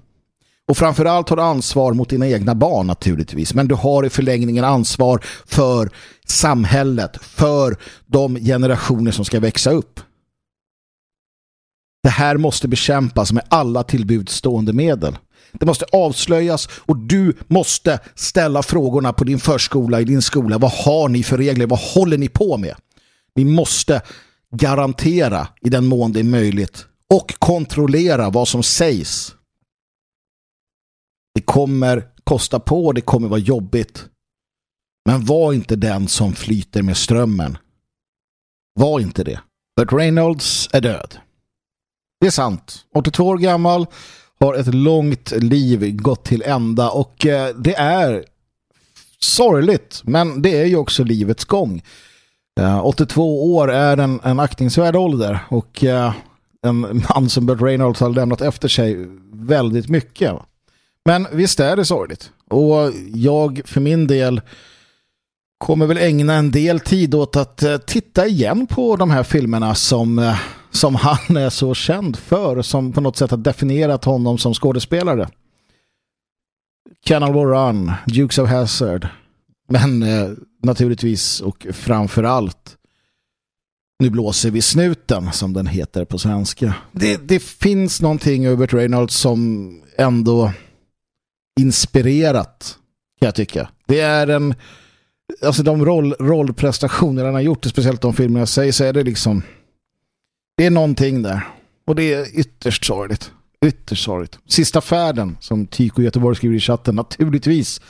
Och framförallt har du ansvar mot dina egna barn naturligtvis. Men du har i förlängningen ansvar för samhället, för de generationer som ska växa upp. Det här måste bekämpas med alla tillbudstående medel. Det måste avslöjas och du måste ställa frågorna på din förskola, i din skola. Vad har ni för regler? Vad håller ni på med? Ni måste garantera i den mån det är möjligt och kontrollera vad som sägs det kommer kosta på, det kommer vara jobbigt. Men var inte den som flyter med strömmen. Var inte det. Burt Reynolds är död. Det är sant. 82 år gammal har ett långt liv gått till ända och eh, det är sorgligt men det är ju också livets gång. Eh, 82 år är en, en aktningsvärd ålder och eh, en man som Burt Reynolds har lämnat efter sig väldigt mycket. Men visst är det sorgligt. Och jag för min del kommer väl ägna en del tid åt att eh, titta igen på de här filmerna som, eh, som han är så känd för. Som på något sätt har definierat honom som skådespelare. Cannibal War Run, Dukes of Hazard. Men eh, naturligtvis och framför allt Nu blåser vi snuten som den heter på svenska. Det, det finns någonting över Reynolds som ändå inspirerat kan jag tycka. Det är en alltså de roll, rollprestationer han har gjort, speciellt de filmer jag säger, så är det liksom det är någonting där. Och det är ytterst sorgligt. Ytterst sorgligt. Sista färden, som Tyko Göteborg skriver i chatten, naturligtvis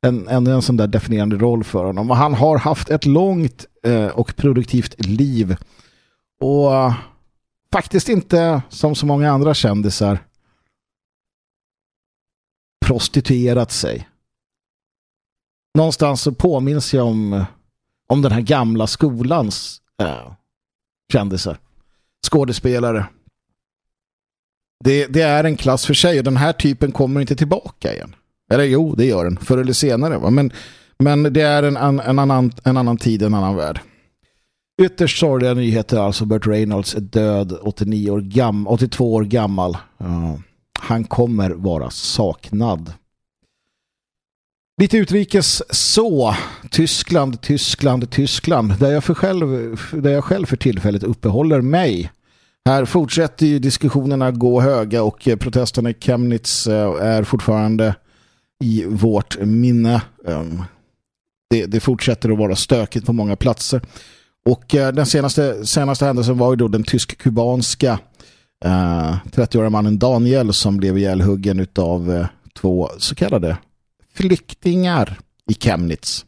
en, en, en sån där definierande roll för honom. Och han har haft ett långt eh, och produktivt liv Och eh, faktiskt inte som så många andra kändisar prostituerat sig. Någonstans så påminns jag om, om den här gamla skolans äh, kändisar. Skådespelare. Det, det, är en klass för sig och den här typen kommer inte tillbaka igen. Eller jo, det gör den. Förr eller senare. Va? Men, men det är en, en, en, annan, en annan tid, en annan värld. Ytterst sorgliga nyheter alltså. Burt Reynolds är död, 89 år gam 82 år gammal. Uh, han kommer vara saknad. Lite utrikes så. Tyskland, Tyskland, Tyskland. Där jag, för själv, där jag själv för tillfället uppehåller mig. Här fortsätter ju diskussionerna gå höga och protesterna i Chemnitz eh, är fortfarande i vårt minne. Ehm, det, det fortsätter att vara stökigt på många platser. Och eh, den senaste, senaste händelsen var ju då den tysk-kubanska eh, 30-åriga mannen Daniel som blev ihjälhuggen av eh, två så kallade flyktingar i Chemnitz.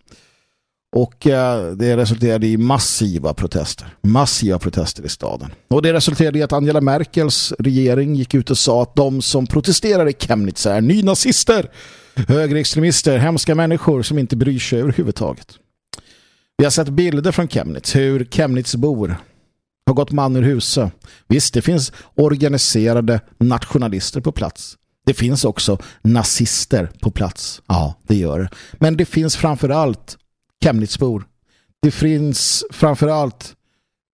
Och eh, det resulterade i massiva protester. Massiva protester i staden. Och det resulterade i att Angela Merkels regering gick ut och sa att de som protesterar i Chemnitz är nynazister, högerextremister, hemska människor som inte bryr sig överhuvudtaget. Vi har sett bilder från Chemnitz, hur Chemnitz bor. har gått man ur huset. Visst, det finns organiserade nationalister på plats. Det finns också nazister på plats. Ja, det gör det. Men det finns framförallt Chemnitzbor. Det finns framförallt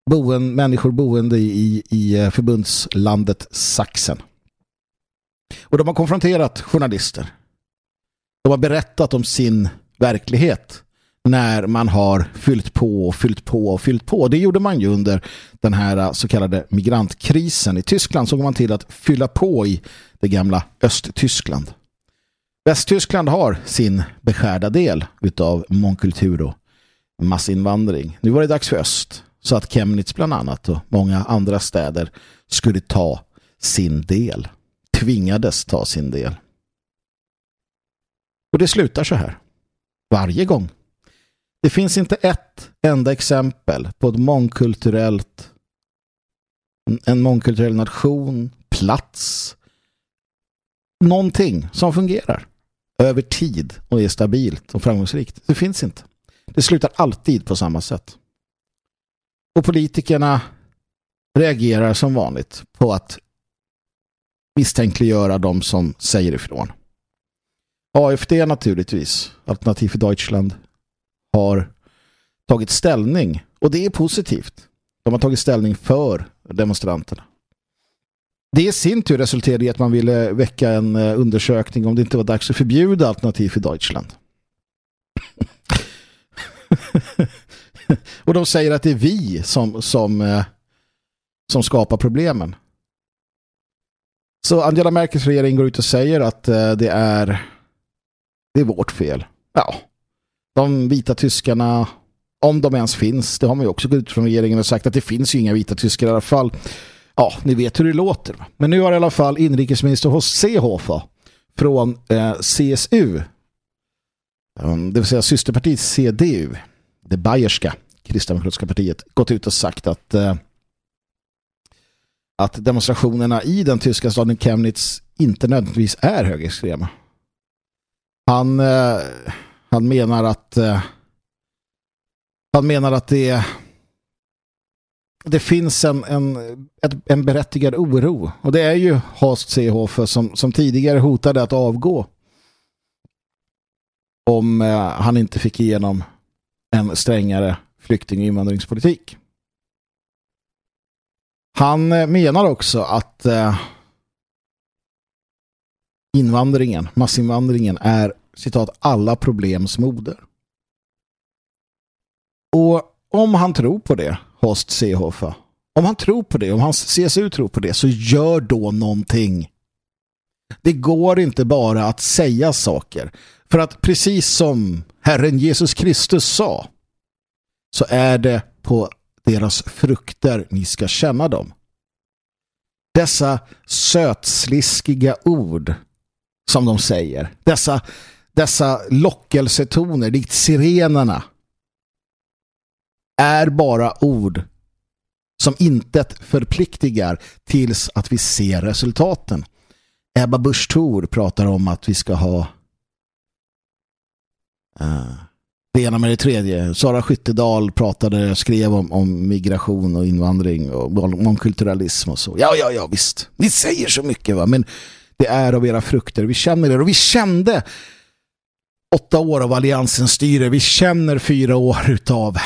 boen, människor boende i, i eh, förbundslandet Sachsen. Och de har konfronterat journalister. De har berättat om sin verklighet när man har fyllt på och fyllt på och fyllt på. Det gjorde man ju under den här eh, så kallade migrantkrisen. I Tyskland såg man till att fylla på i det gamla Östtyskland. Västtyskland har sin beskärda del utav mångkultur och massinvandring. Nu var det dags för öst så att Chemnitz bland annat och många andra städer skulle ta sin del. Tvingades ta sin del. Och det slutar så här. Varje gång. Det finns inte ett enda exempel på ett mångkulturellt en mångkulturell nation, plats, någonting som fungerar över tid och är stabilt och framgångsrikt. Det finns inte. Det slutar alltid på samma sätt. Och politikerna reagerar som vanligt på att misstänkliggöra de som säger ifrån. AFD naturligtvis, Alternativ för Deutschland, har tagit ställning och det är positivt. De har tagit ställning för demonstranterna. Det i sin tur resulterade i att man ville väcka en eh, undersökning om det inte var dags att förbjuda alternativ för Deutschland. och de säger att det är vi som, som, eh, som skapar problemen. Så Angela Merkels regering går ut och säger att eh, det är det är vårt fel. Ja, de vita tyskarna om de ens finns, det har man ju också gått ut från regeringen och sagt att det finns ju inga vita tyskar i alla fall ja, ni vet hur det låter. Men nu har i alla fall inrikesminister hos Seehofer från eh, CSU, ehm, det vill säga systerpartiet CDU, det bayerska kristdemokratiska partiet, gått ut och sagt att eh, att demonstrationerna i den tyska staden Chemnitz inte nödvändigtvis är högerextrema. Han, eh, han menar att eh, han menar att det det finns en, en, en berättigad oro. Och det är ju Horst Seehofer som, som tidigare hotade att avgå om eh, han inte fick igenom en strängare flykting- och invandringspolitik. Han eh, menar också att eh, invandringen, massinvandringen är citat alla problems moder. Och om han tror på det Horst Seehofer. Om han tror på det, om hans CSU tror på det så gör då någonting. Det går inte bara att säga saker. För att precis som Herren Jesus Kristus sa så är det på deras frukter ni ska känna dem. Dessa sötsliskiga ord som de säger. Dessa, dessa lockelsetoner, likt sirenerna är bara ord som inte förpliktigar tills att vi ser resultaten. Ebba Busch Thor pratar om att vi ska ha uh, det ena med det tredje. Sara Skyttedal pratade, skrev om, om migration och invandring och mångkulturalism och så. Ja, ja, ja, visst. Ni säger så mycket va, men det är av era frukter. Vi känner det och vi kände åtta år av alliansens styre. Vi känner fyra år utav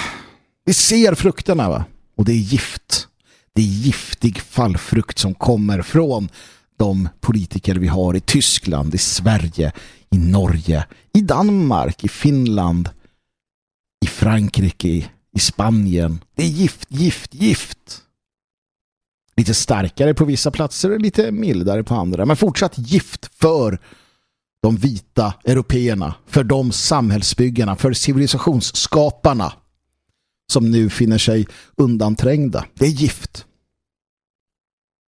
vi ser frukterna va? Och det är gift. Det är giftig fallfrukt som kommer från de politiker vi har i Tyskland, i Sverige, i Norge, i Danmark, i Finland, i Frankrike, i Spanien. Det är gift, gift, gift. Lite starkare på vissa platser och lite mildare på andra. Men fortsatt gift för de vita européerna, för de samhällsbyggarna, för civilisationsskaparna som nu finner sig undanträngda. Det är gift.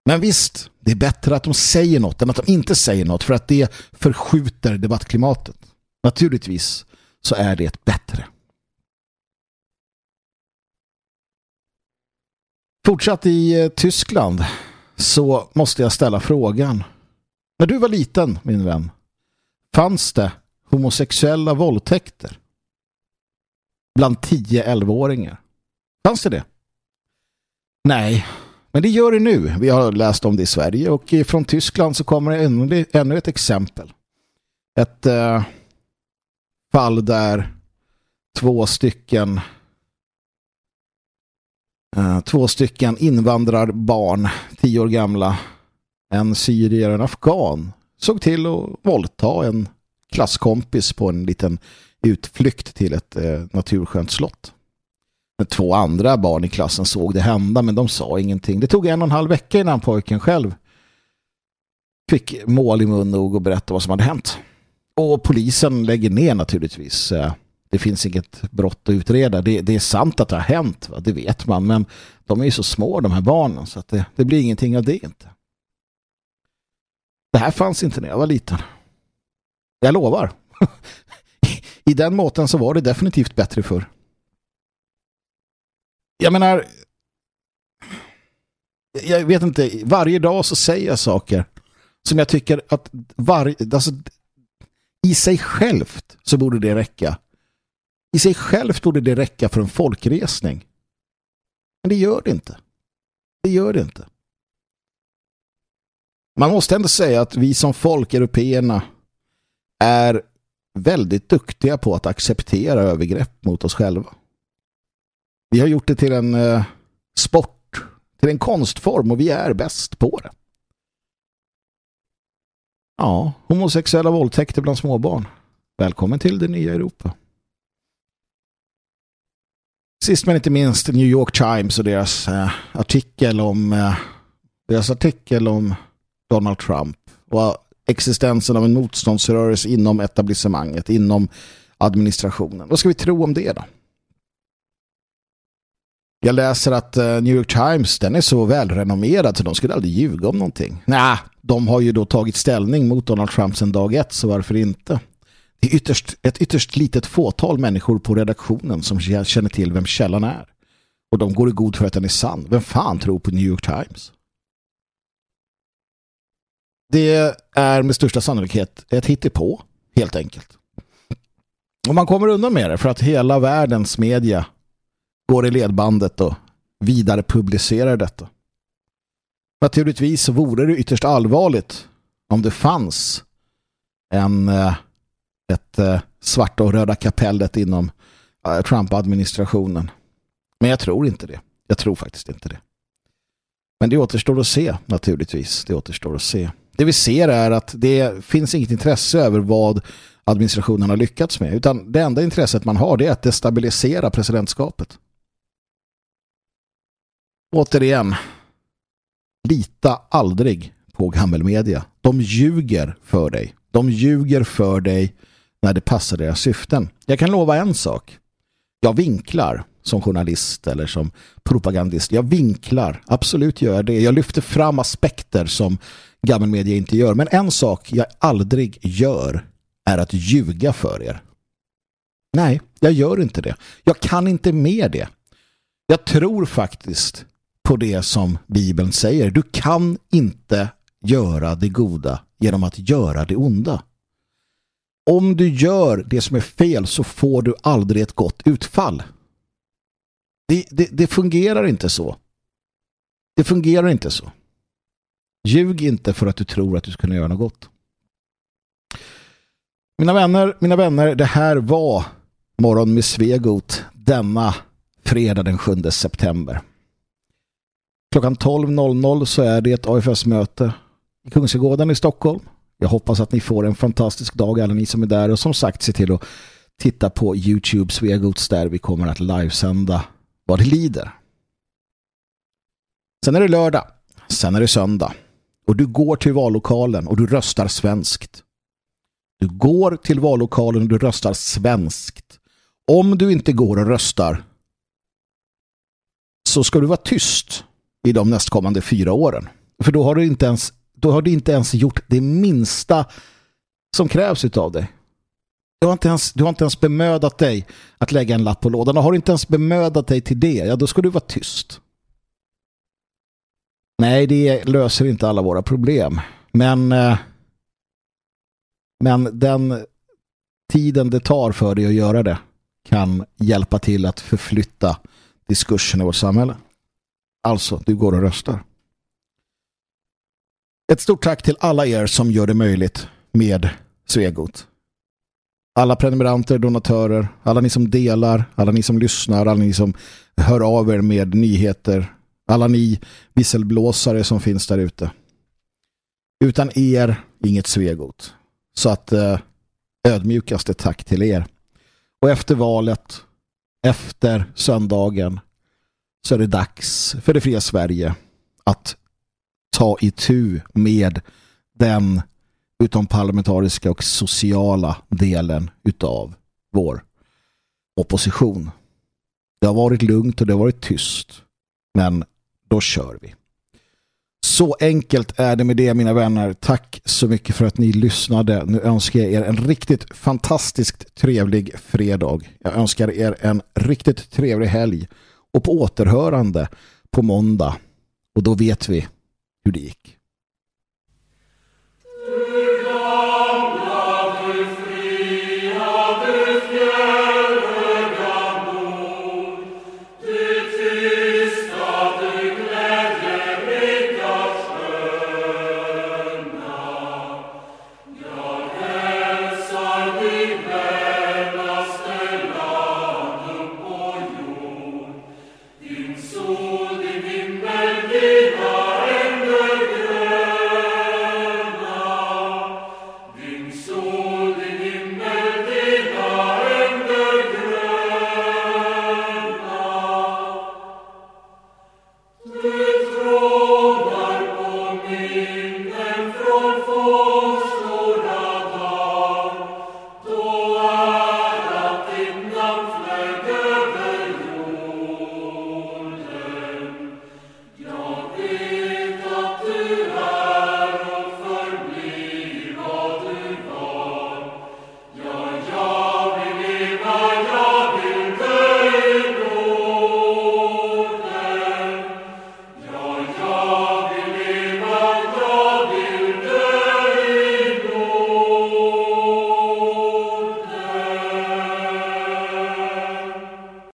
Men visst, det är bättre att de säger något än att de inte säger något för att det förskjuter debattklimatet. Naturligtvis så är det bättre. Fortsatt i eh, Tyskland så måste jag ställa frågan. När du var liten, min vän, fanns det homosexuella våldtäkter? Bland 10-11-åringar. Fanns det det? Nej, men det gör det nu. Vi har läst om det i Sverige och från Tyskland så kommer det ännu, ännu ett exempel. Ett eh, fall där två stycken eh, två stycken invandrarbarn, tio år gamla, en syrier och en afghan, såg till att våldta en klasskompis på en liten utflykt till ett eh, naturskönt slott. Men två andra barn i klassen såg det hända men de sa ingenting. Det tog en och en halv vecka innan pojken själv fick mål i mun nog och berätta vad som hade hänt. Och polisen lägger ner naturligtvis. Eh, det finns inget brott att utreda. Det, det är sant att det har hänt, va? det vet man. Men de är ju så små de här barnen så att det, det blir ingenting av det inte. Det här fanns inte när jag var liten. Jag lovar. i den måten så var det definitivt bättre för. Jag menar, jag vet inte, varje dag så säger jag saker som jag tycker att varje, alltså, i sig självt så borde det räcka. I sig självt borde det räcka för en folkresning. Men det gör det inte. Det gör det inte. Man måste ändå säga att vi som folk, européerna, är väldigt duktiga på att acceptera övergrepp mot oss själva. Vi har gjort det till en eh, sport, till en konstform och vi är bäst på det. Ja, homosexuella våldtäkter bland småbarn. Välkommen till det nya Europa. Sist men inte minst New York Times och deras eh, artikel om eh, deras artikel om Donald Trump och existensen av en motståndsrörelse inom etablissemanget, inom administrationen. Vad ska vi tro om det då? Jag läser att eh, New York Times den är så välrenommerad så de skulle aldrig ljuga om någonting. Nej, de har ju då tagit ställning mot Donald Trump sedan dag ett så varför inte? Det är ytterst, ett ytterst litet fåtal människor på redaktionen som känner till vem källan är. Och de går i god för att den är sann. Vem fan tror på New York Times? Det är med största sannolikhet ett hittepå, helt enkelt. Och man kommer undan med det för att hela världens media går i ledbandet och vidare publicerar detta. Naturligtvis vore det ytterst allvarligt om det fanns en, eh, ett eh, svarta och röda kapellet inom eh, Trump-administrationen. Men jag tror inte det. Jag tror faktiskt inte det. Men det återstår att se naturligtvis. Det återstår att se det vi ser är att det finns inget intresse över vad administrationen har lyckats med. Utan det enda intresset man har det är att destabilisera presidentskapet. Återigen, lita aldrig på gammelmedia. De ljuger för dig. De ljuger för dig när det passar deras syften. Jag kan lova en sak. Jag vinklar som journalist eller som propagandist. Jag vinklar, absolut gör jag det. Jag lyfter fram aspekter som gammelmedia inte gör. Men en sak jag aldrig gör är att ljuga för er. Nej, jag gör inte det. Jag kan inte med det. Jag tror faktiskt på det som Bibeln säger. Du kan inte göra det goda genom att göra det onda. Om du gör det som är fel så får du aldrig ett gott utfall. Det, det, det fungerar inte så. Det fungerar inte så. Ljug inte för att du tror att du ska kunna göra något gott. Mina vänner, mina vänner, det här var Morgon med Svegot denna fredag den 7 september. Klockan 12.00 så är det ett AFS-möte i Kungsgården i Stockholm. Jag hoppas att ni får en fantastisk dag alla ni som är där och som sagt se till att titta på Youtube Svegots där vi kommer att livesända vad det lider. Sen är det lördag, sen är det söndag och du går till vallokalen och du röstar svenskt. Du går till vallokalen och du röstar svenskt. Om du inte går och röstar så ska du vara tyst i de nästkommande fyra åren. För då har du inte ens, då har du inte ens gjort det minsta som krävs av dig. Du har, inte ens, du har inte ens bemödat dig att lägga en lapp på lådan. Och har du inte ens bemödat dig till det, ja då ska du vara tyst. Nej, det löser inte alla våra problem. Men, eh, men den tiden det tar för dig att göra det kan hjälpa till att förflytta diskursen i vårt samhälle. Alltså, du går och röstar. Ett stort tack till alla er som gör det möjligt med Svegot. Alla prenumeranter, donatörer, alla ni som delar, alla ni som lyssnar, alla ni som hör av er med nyheter, alla ni visselblåsare som finns där ute. Utan er, inget Svegot. Så att eh, ödmjukaste tack till er. Och efter valet, efter söndagen, så är det dags för det fria Sverige att ta itu med den utom parlamentariska och sociala delen utav vår opposition. Det har varit lugnt och det har varit tyst. Men då kör vi. Så enkelt är det med det mina vänner. Tack så mycket för att ni lyssnade. Nu önskar jag er en riktigt fantastiskt trevlig fredag. Jag önskar er en riktigt trevlig helg och på återhörande på måndag. Och då vet vi hur det gick.